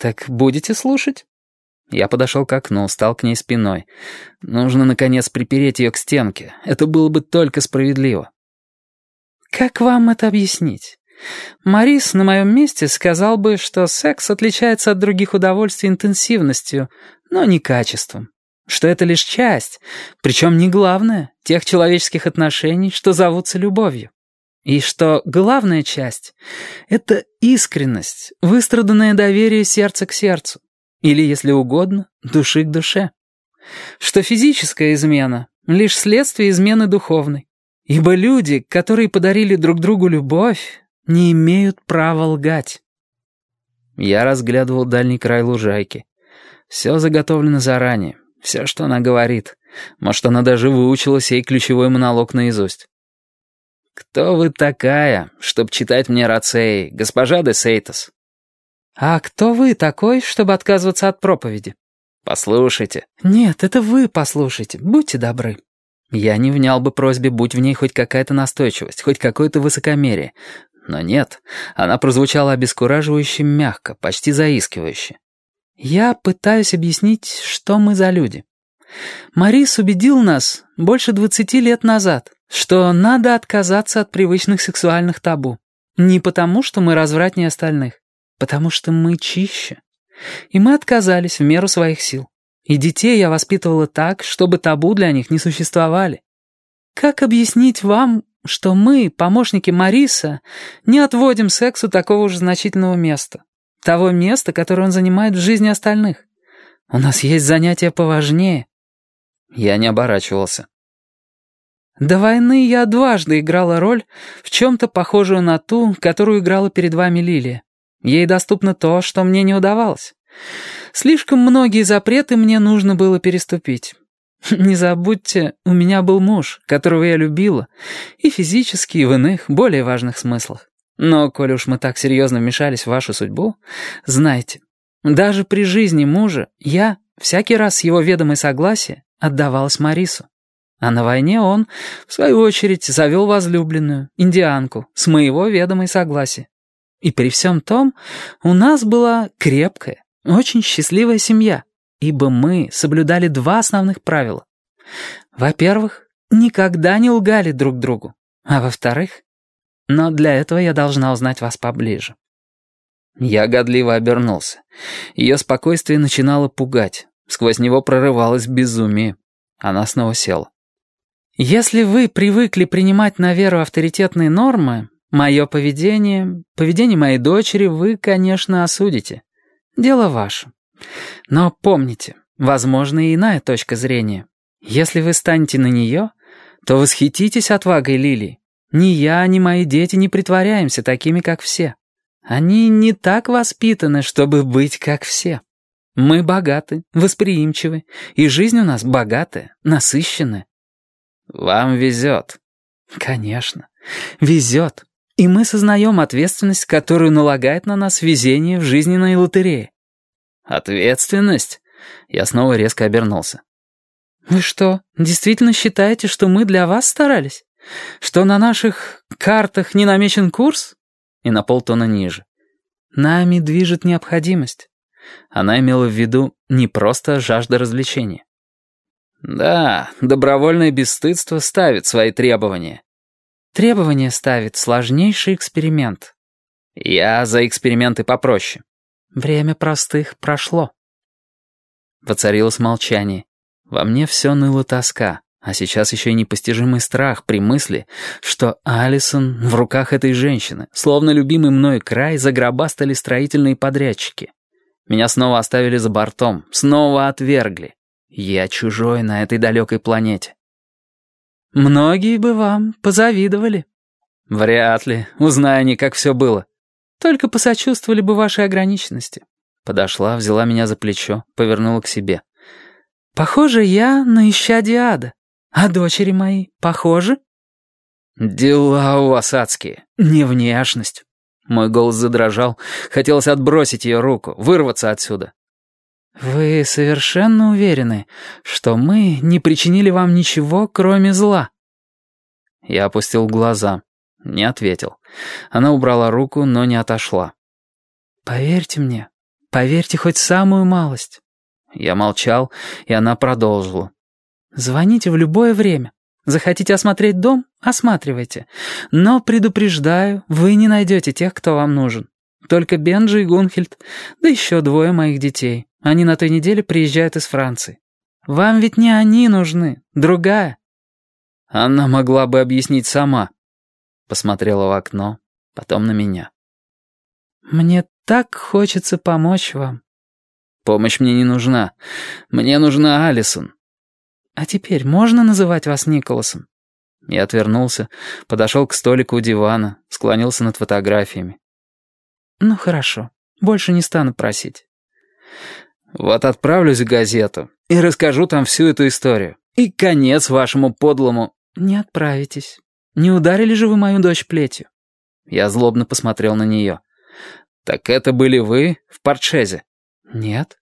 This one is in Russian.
«Так будете слушать?» Я подошел к окну, стал к ней спиной. Нужно, наконец, припереть ее к стенке. Это было бы только справедливо. «Как вам это объяснить? Марис на моем месте сказал бы, что секс отличается от других удовольствий интенсивностью, но не качеством. Что это лишь часть, причем не главная, тех человеческих отношений, что зовутся любовью. И что главная часть — это искренность, выстраданное доверие сердца к сердцу. Или, если угодно, души к душе. Что физическая измена — лишь следствие измены духовной. Ибо люди, которые подарили друг другу любовь, не имеют права лгать. Я разглядывал дальний край лужайки. Все заготовлено заранее, все, что она говорит. Может, она даже выучила сей ключевой монолог наизусть. «Кто вы такая, чтоб читать мне рацеи, госпожа де Сейтос?» «А кто вы такой, чтобы отказываться от проповеди?» «Послушайте». «Нет, это вы послушайте, будьте добры». Я не внял бы просьбе, будь в ней хоть какая-то настойчивость, хоть какое-то высокомерие. Но нет, она прозвучала обескураживающе мягко, почти заискивающе. «Я пытаюсь объяснить, что мы за люди. Марис убедил нас больше двадцати лет назад, что надо отказаться от привычных сексуальных табу. Не потому, что мы развратнее остальных, потому что мы чище. И мы отказались в меру своих сил. И детей я воспитывала так, чтобы табу для них не существовали. Как объяснить вам, что мы, помощники Мариса, не отводим сексу такого же значительного места? Того места, которое он занимает в жизни остальных. У нас есть занятия поважнее. Я не оборачивался. До войны я дважды играла роль, в чем-то похожую на ту, которую играла перед вами Лилия. Ей доступно то, что мне не удавалось. Слишком многие запреты мне нужно было переступить. Не забудьте, у меня был муж, которого я любила, и физически, и в иных, более важных смыслах. Но, коли уж мы так серьезно вмешались в вашу судьбу, знайте, даже при жизни мужа я, всякий раз с его ведомой согласия, отдавалась Марису. А на войне он, в свою очередь, завел возлюбленную, индианку, с моего ведома и согласия. И при всем том, у нас была крепкая, очень счастливая семья, ибо мы соблюдали два основных правила. Во-первых, никогда не лгали друг другу, а во-вторых, но для этого я должна узнать вас поближе. Я годливо обернулся. Ее спокойствие начинало пугать. Сквозь него прорывалось безумие. Она снова села. Если вы привыкли принимать на веру авторитетные нормы, мое поведение, поведение моей дочери вы, конечно, осудите. Дело ваше. Но помните, возможна и иная точка зрения. Если вы станете на нее, то восхититесь отвагой Лилии. Ни я, ни мои дети не притворяемся такими, как все. Они не так воспитаны, чтобы быть как все. Мы богаты, восприимчивы, и жизнь у нас богатая, насыщенная. «Вам везет». «Конечно, везет. И мы сознаем ответственность, которую налагает на нас везение в жизненной лотерее». «Ответственность?» Я снова резко обернулся. «Вы что, действительно считаете, что мы для вас старались? Что на наших картах не намечен курс?» И на полтона ниже. «Нами движет необходимость». Она имела в виду не просто жажда развлечения. Да, добровольное бесстыдство ставит свои требования. Требования ставит сложнейший эксперимент. Я за эксперименты попроще. Время простых прошло. Воцарилось молчание. Во мне все ныло тоска, а сейчас еще и непостижимый страх при мысли, что Алисон в руках этой женщины, словно любимый мной край, загробастали строительные подрядчики. Меня снова оставили за бортом, снова отвергли. Я чужой на этой далекой планете. Многие бы вам позавидовали. Вряд ли, узная они, как все было. Только посочувствовали бы вашей ограниченности. Подошла, взяла меня за плечо, повернула к себе. Похоже, я на исчадие ада. А дочери мои похожи? Дела у вас адские, не внешность. Мой голос задрожал, хотелось отбросить ее руку, вырваться отсюда. «Вы совершенно уверены, что мы не причинили вам ничего, кроме зла?» Я опустил глаза, не ответил. Она убрала руку, но не отошла. «Поверьте мне, Поверьте хоть самую малость». Я молчал, и она продолжила. «Звоните в любое время. Захотите осмотреть дом? Осматривайте. Но, предупреждаю, вы не найдете тех, кто вам нужен. Только Бенджи и Гунхельд, да еще двое моих детей. Они на той неделе приезжают из Франции. Вам ведь не они нужны, другая». Она могла бы объяснить сама. Посмотрела в окно, потом на меня. «Мне так хочется помочь вам». «Помощь мне не нужна. Мне нужна Алисон». «А теперь можно называть вас Николасом?» Я отвернулся, подошел к столику у дивана, склонился над фотографиями. «Ну хорошо, больше не стану просить». «Вот отправлюсь в газету и расскажу там всю эту историю. И конец вашему подлому...» «Не отправитесь. Не ударили же вы мою дочь плетью?» Я злобно посмотрел на нее. «Так это были вы в портшезе?» «Нет».